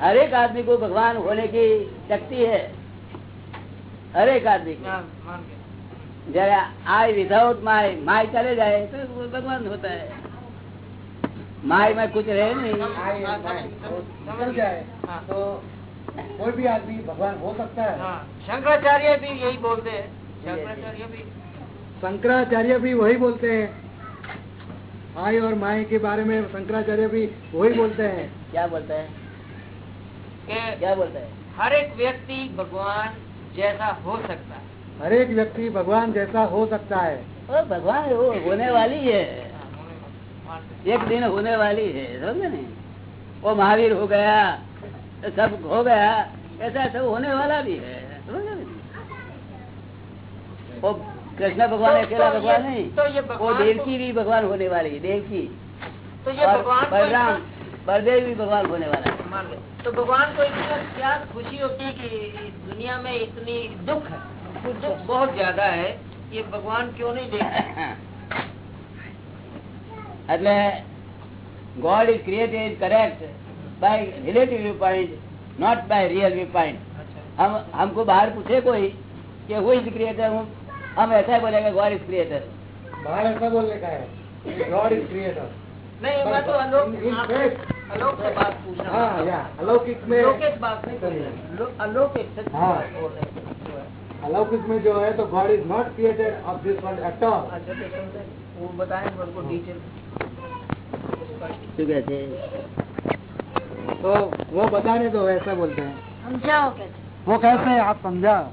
हर एक आदमी को भगवान होने की शक्ति है। हर एक आदमी को। हाँ, जरा आई विदाउट माई माई चले जाए तो भगवान होता है। माई में कुछ रहे नहीं। हाँ, समझ निकल जाए हाँ। तो कोई भी आदमी भगवान हो सकता है। हाँ, शंकराचार्य भी यही बोलते हैं। शंकराचार्य भी। शंकराचार्य भी वही बोलते हैं। आई और माई के बारे में शंकराचार्य भी वही बोलते हैं। क्या बोलता है? कि क्या बोलता है? हर एक व्यक्ति भगवान जैसा हो सकता है। हर एक व्यक्ति भगवान जैसा हो सकता है। और भगवान वो होने वाली है। एक दिन होने वाली है समझे नहीं? वो महावीर हो गया तो सब हो गया ऐसा सब होने वाला भी है समझे नहीं? वो कृष्ण भगवान तो- अकेला तो भगवान नहीं तो ये वो देवकी भी भगवान होने वाली है देवकी। तो ये भगवान बलराम बलदेव भी भगवान होने वाला है मान गए। तो भगवान को इतना क्या खुशी होती है कि इस दुनिया में इतनी दुख है दुख बहुत ज्यादा है ये भगवान क्यों नहीं देखते એટલે God is created correct by relative view point not by real view point हम हमको बाहर पूछे कोई कि हु इज क्रिएटर हम ऐसा ही बोलेंगे गॉड इज क्रिएटर बाहर ऐसा बोलने का है गॉड इज क्रिएटर नहीं मैं तो अलोक बात हाँ, अलौकिक में हाँ। अलौकिक में जो है तो God is not created of this world at all वो बताए हाँ। तो वो बताने दो ऐसा बोलते हैं। समझाओ कैसे वो कैसे आप समझाओ।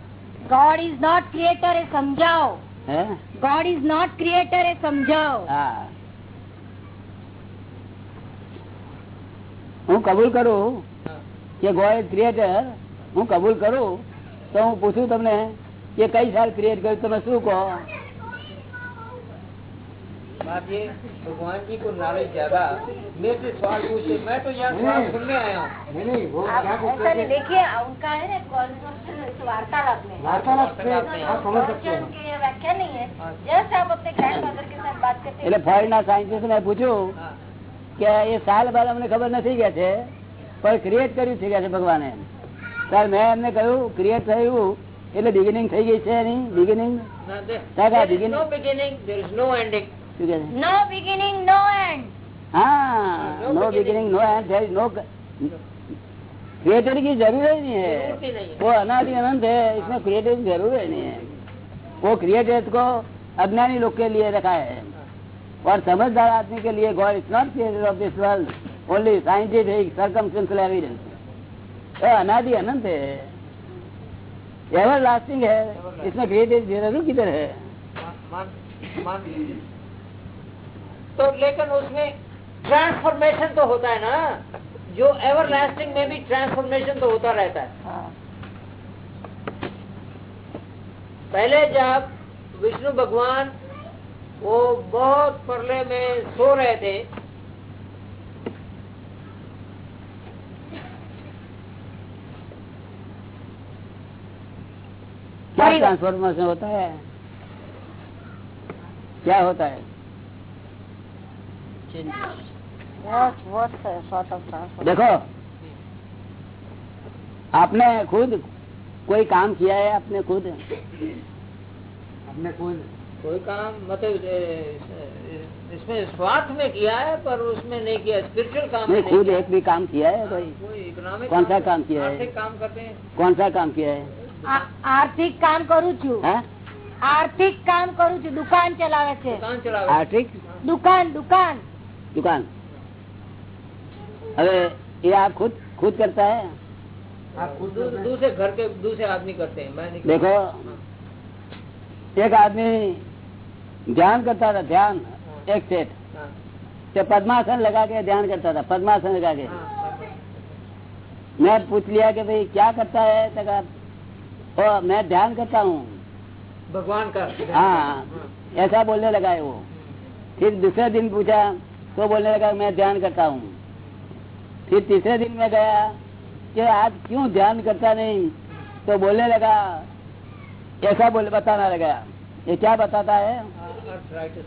गॉड इज़ नॉट क्रिएटर है समझाओ। गॉड इज़ नॉट क्रिएटर है समझाओ। હા હું કબૂલ કરું કે ગોડ ઇઝ ક્રિએટર હું કબૂલ કરું તો હું પૂછું તમને કે કઈ સાલ ક્રિએટ કર્યું તમે શું કહો बात ये भगवान जी को नॉलेज ज्यादा मेरे से सवाल पूछे मैं तो यहाँ सवाल नहीं। सुनने आया हूँ नहीं नहीं वो आप क्या ऐसा बोलते नहीं हैं देखिए उनका है ना कॉन्वर्सेशन इस वार्तालाप में वार्तालाप से आप समझ सकते प्रवचन हैं की ये व्याख्या नहीं है जस्ट आप अपने ग्रैंड फादर के साथ बात करते એટલે ફોરેન ના સાયન્ટિસ્ટ ને પૂછ્યું हाँ। કે એ સાલ બાદ અમને ખબર નથી કે છે પણ ક્રિએટ કર્યું છે કે છે ભગવાને ત્યારે મેં એમને કહ્યું ક્રિએટ થયું એટલે બિગિનિંગ થઈ ગઈ છે એની beginning Now, there, That there are is beginning. no beginning, there is no ending. શું કે છે નો બિગિનિંગ નો એન્ડ हाँ No no beginning. Beginning no end there is no creator की जरूरत ही नहीं जरूरत ही है नहीं है। वो अनादि अनंत है इसमें क्रिएटर की जरूरत ही नहीं है वो क्रिएटर को अज्ञानी लोग के लिए रखा है और समझदार आदमी के लिए God is not creator of this world only scientific circumstantial evidence अनादि अनंत है। एवर लास्टिंग है। इसमें क्रिएटर की ज़रूरत किधर है तो लेकिन उसमें ट्रांसफॉर्मेशन तो होता है ना। जो एवर लास्टिंग में भी ट्रांसफॉर्मेशन तो होता रहता है। पहले जब विष्णु भगवान वो बहुत परले में सो रहे थे। क्या ट्रांसफॉर्मेशन होता है? क्या होता है? देखो आपने खुद कोई काम किया है? आपने खुद? आपने खुद कोई काम मतलब ए, इसमें स्वार्थ में किया है पर उसमें नहीं किया स्पिरिचुअल काम नहीं में खुद किया। एक भी काम किया है कोई कोई इकोनॉमिक कौन सा काम किया है? आर्थिक काम करते हैं कौन सा काम किया है આ- આર્થિક કામ કરું છું हाँ? આર્થિક કામ કરું છું દુકાન ચલાવે છે दुकान चलावे आर्थिक દુકાન દુકાન दुकान अरे ये आप खुद खुद करता है आप खुद दू- दूसरे घर के दूसरे आदमी करते हैं मैं नहीं करता। देखो एक आदमी ध्यान करता था ध्यान एक सेठ। हाँ, तो पद्मासन लगा के ध्यान करता था पद्मासन लगा के। हाँ, मैं पूछ लिया कि भाई क्या करता है? तो कहा, "ओ, मैं ध्यान करता हूँ। भगवान का हाँ। ऐसा बोलने लगा है वो। फिर दूसरे दिन पूछा तो बोलने लगा मैं ध्यान करता हूँ। फिर तीसरे दिन में गया कि आज क्यों ध्यान करता नहीं? तो बोलने लगा ऐसा बोले बताना लगा। ये क्या बताता है? आर्थराइटिस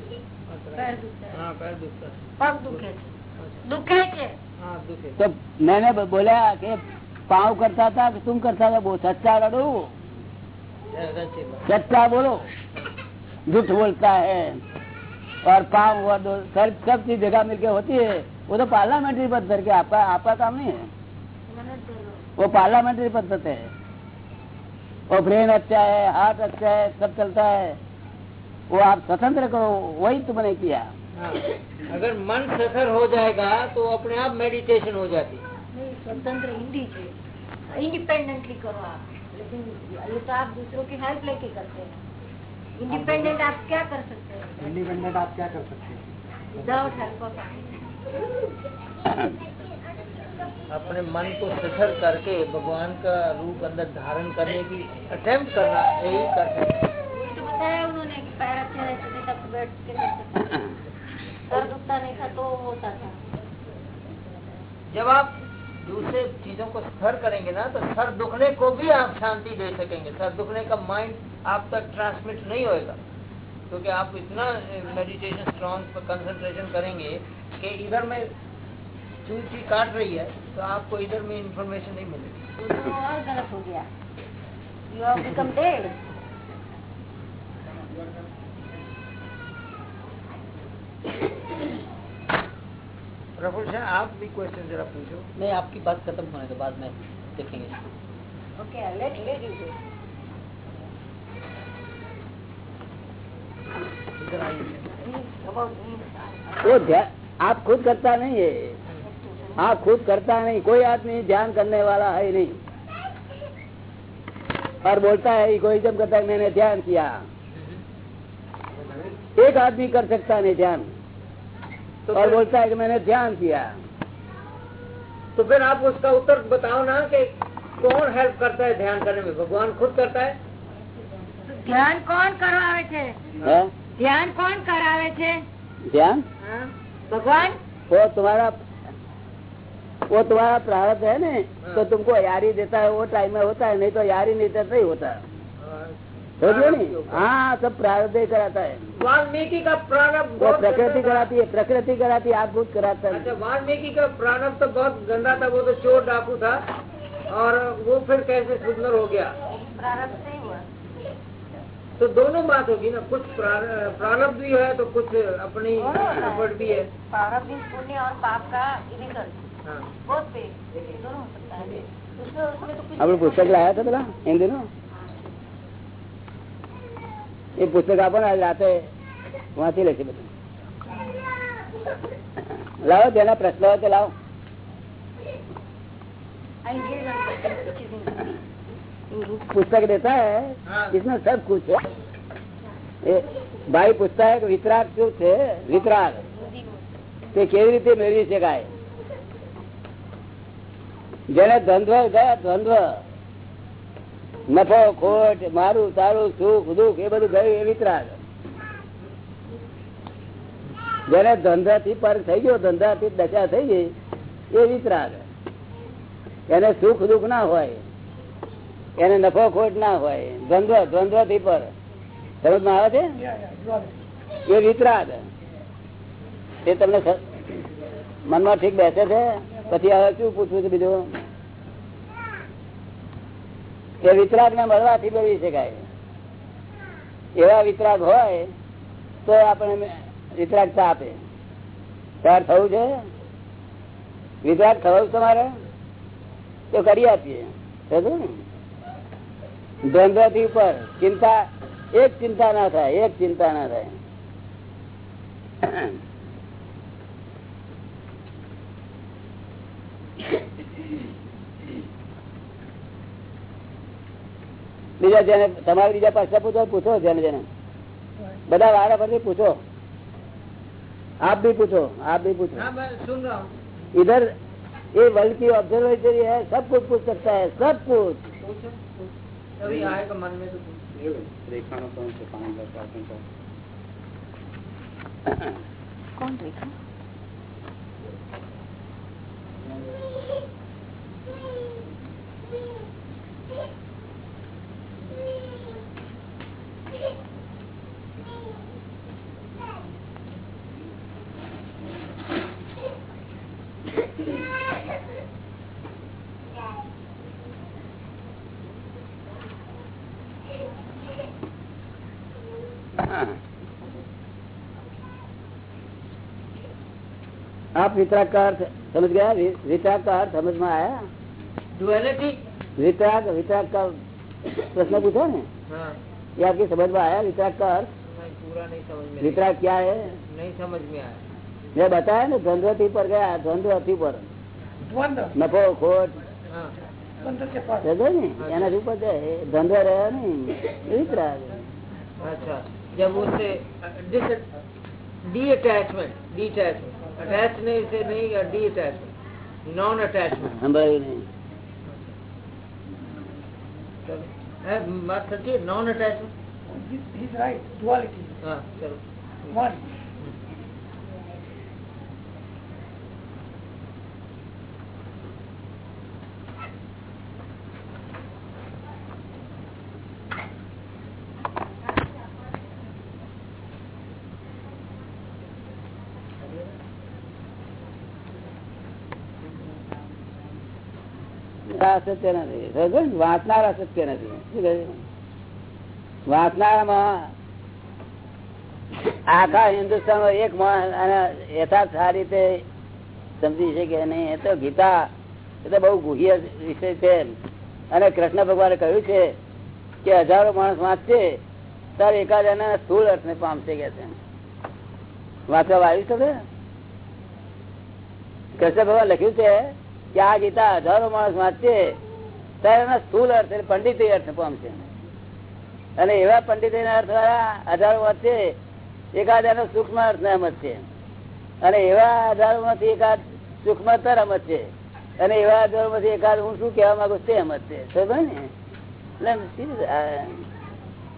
पैर दुखता है। हाँ पैर दुखता है પગ દુખે છે દુખે છે हाँ दुखे तो मैंने ब- बोला कि पाँव करता था कि तुम करता था वो सच्चा लड़ू सच्ची बात सच्चा बोलो झूठ बोलता है और पाँव और दो सब सब चीज जगह मिलके होती है वो तो पार्लियामेंट्री पद्धति के आपका आपका काम नहीं है वो पार्लियामेंट्री पद्धति है वो ब्रेन अच्छा है हार्ट अच्छा है सब चलता है वो आप स्वतंत्र करो वही तुमने किया। हाँ, अगर मन सफ़र हो जाएगा तो अपने आप मेडिटेशन हो जाती। नहीं, स्वतंत्र इंडिपेंडेंटली करो आप। लेकिन ये तो आप दूसरों की हेल्प लेके करते हैं। इंडिपेंडेंट आप क्या कर सकते हैं? इंडिपेंडेंट आप क्या कर सकते हैं? विदाउट हेल्प ऑफ़ अपने मन को सफ़र करके भगवान का रूप अंदर धारण करने की अटेम्प्ट करना यही करते हैं। तो बताया उन्होंने पैर अच्छे रहते थे तब बैठ के सर दुखता नहीं था तो होता था जब आप दूसरे चीज़ों को स्थिर करेंगे ना तो सर दुखने को भी आप शांति दे सकेंगे। सर दुखने का माइंड आप तक ट्रांसमिट नहीं होएगा। क्योंकि आप इतना मेडिटेशन स्ट्रॉन्ग पर कंसंट्रेशन करेंगे कि इधर में चूची काट रही है तो आपको इधर में इंफॉर्मेशन नहीं मिलेगी। तो और गलत हो गया। You have become dead Praful Shah आप भी क्वेश्चन जरा पूछो। नहीं आपकी बात खत्म होने के बाद में देखेंगे। Okay let let you go इधर आइए। अबाउट वो आप खुद करता नहीं है। आप खुद करता नहीं। कोई आदमी ध्यान करने वाला है नहीं। और बोलता है इगोइज्म करता है मैंने ध्यान किया। एक आदमी कर सकता नहीं ध्यान तो और फिर- बोलता है कि मैंने ध्यान किया तो फिर आप उसका उत्तर बताओ ना कि कौन हेल्प करता है ध्यान करने में भगवान खुद करता है ધ્યાન કોણ કરાવે છે है? ધ્યાન કોણ કરાવે છે ध्यान હા? भगवान वो तुम्हारा वो तुम्हारा प्रारब्ध है ना तो तुमको यारी देता है वो टाइम में होता है नहीं तो यारी नहीं देता नहीं होता हाँ सब प्रारब्ध कराता है वाल्मीकि का प्रारब्ध वो प्रकृति कराती है प्रकृति कराती है आप कराता है अच्छा वाल्मीकि का प्रारब्ध तो बहुत गंदा था वो तो चोर डाकू था और वो फिर कैसे सुंदर हो गया तो दोनों बात होगी ना कुछ प्रारब्ध भी है तो कुछ अपनी एफर्ट भी है प्रारब्ध पुण्य और पाप का बहुत दोनों हो सकता है अब पुस्तक लाया था बोला इन दिनों એ પુસ્તક આપો ને આજ રાતે વાંચી લેશે બધું લાવો જેના પ્રશ્ન હોય તો લાવો I engage on something which is in पुस्तक देता है हाँ। इसमें सब कुछ है એ ભાઈ પૂછતા है કે વિતરાગ શું છે વિતરાગ તે કેવી રીતે મેળવી શકાય જેને દ્વંદ્વ ગયા દ્વંદ્વ નફો, ખોટ, મારું તારું સુખ, દુઃખ, એ બધું ગયું, એ વિતરાગ. જયારે ધંધા થી પર થઈ ગયો ધંધા થી દશા થઈ ગઈ, એ વિતરાગ. એને સુખ, દુઃખ ના હોય, એને નફો, ખોટ ના હોય દ્વંદ્વ દ્વંદ્વથી પર. સમજમાં આવે છે? એ વિતરાગ. એ તમને મનમાં ઠીક બેસે છે? પછી હવે શું પૂછવું છે બીજું? કે વિતરાગ ને મળવાથી મેળવી શકાય. એવા વિતરાગ હોય, તો આપણે વિતરાગતા આપે. તૈયાર થવું છે? વિતરાગ થવું તમારે? તો કરી આપીએ. ધંધો થી ઉપર ચિંતા, એક ચિંતા ના થાય, એક ચિંતા ના થાય. બીજા જેને તમારે બીજા પાછા પૂછો પૂછો જેને જેને બધા વારા પછી પૂછો आप भी पूछो आप भी पूछो हाँ मैं सुन रहा हूँ इधर ये वर्ल्ड की ऑब्जर्वेटरी है सब कुछ पूछ सकता है सब कुछ पूछो अभी आएगा मन में तो पूछो રેખાનો કોણ છે પાણી आप वितराग का अर्थ समझ गया वितराग का अर्थ समझ में आया? डुअलिटी वितराग वितराग का प्रश्न पूछा ने हाँ ये आपकी समझ में आया वितराग का अर्थ नहीं पूरा नहीं समझ में वितराग क्या है नहीं समझ में आया મેં बताया ને ધંધોથી પર ગયા ધંધોથી પર નફો ખોટ हाँ સમજો ને એના ઉપર જાય ધંધો રહ્યો ને વિતરાગ अच्छा जब उससे D non-attachment. He's right, duality. One. આ અસત્ય નથી. વાંચનારા ને? અસત્ય નથી. વાંચનારામાં આખા હિન્દુસ્તાન એક યથાર્થ સારી રીતે સમજી શકે નહીં. એ તો ગીતા, એ તો બહુ ગુહ્ય વિષય છે. અને કૃષ્ણ ભગવાને કહ્યું છે કે હજારો માણસ વાંચશે તાર એકાદ એના સ્થુલ અર્થને પામશે કે છે. વાંચવા આવ્યું છે કૃષ્ણ ભગવાન લખ્યું છે કે આ ગીતા હજારો માણસ વાંચશે ત્યારે એના સ્થુલ અર્થ પંડિત અર્થ પામશે અને એવા પંડિત અર્થ વાળા હજારો વાંચશે એકાદ એનો સૂક્ષ્મ અર્થ અમત છે અને એવા હજારો માંથી એકાદ સૂક્ષ્મતર અમત અને એવા હજારો માંથી એકાદ હું શું કહેવા માંગુ તે અમત છે ને?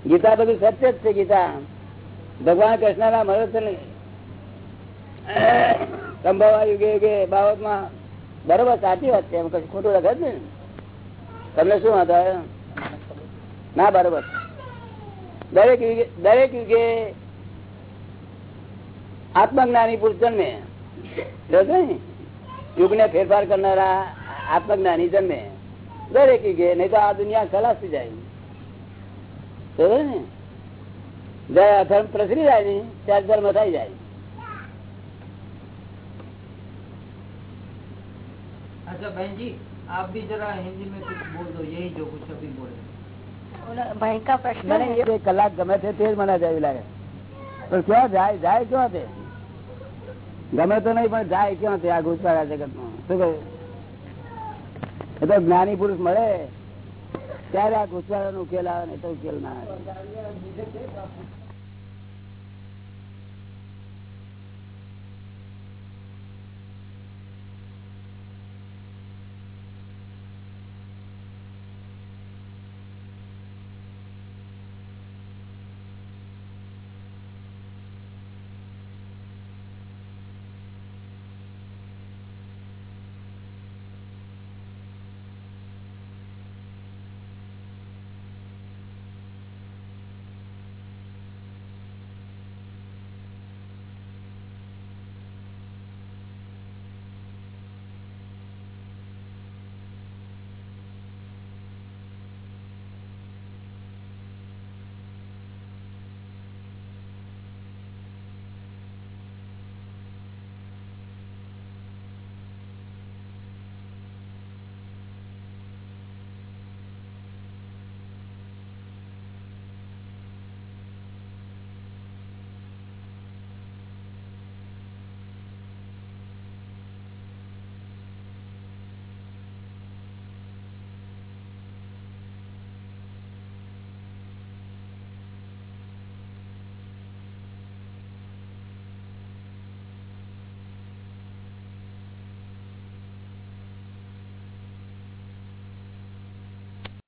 ગીતા બધું સત્ય જ છે, ગીતા. ભગવાન કૃષ્ણ ના મળે છે ને. સંભવા યુગે યુગે બાબતમાં બરોબર, સાચી વાત છે. એમ કશું ખોટું લખે ને તમને શું વાંધો આવ્યો? ના, બરોબર. દરેક યુગે દરેક યુગે આત્મજ્ઞાની પુરુષ જન્મે. યુગ ને? ફેરફાર કરનારા આત્મજ્ઞાની જન્મે. દરેક યુગે, નહીં તો આ દુનિયા ખલાસી જાય. ને? જયારે અધર્મ પ્રસરી જાય ને, ત્યારે ધર્મ થઈ જાય. अच्छा बहन जी आप भी जरा हिंदी में कुछ बोल दो यही जो कुछ अभी बोले ઓલો ભાઈ કા પ્રશ્ન મને है? એક કલાક ગમે છે તે જ મને જેવી લાગે પણ ક્યાં જાય જાય ક્યાં છે ગમે તો નહીં પણ જાય ક્યાં છે આ ઘૂસવાડા જગત માં શું કહ્યું એ તો જ્ઞાની પુરુષ મળે ત્યારે આ ઘૂસવાડા નો ઉકેલ આવે ને તો ઉકેલ ના આવે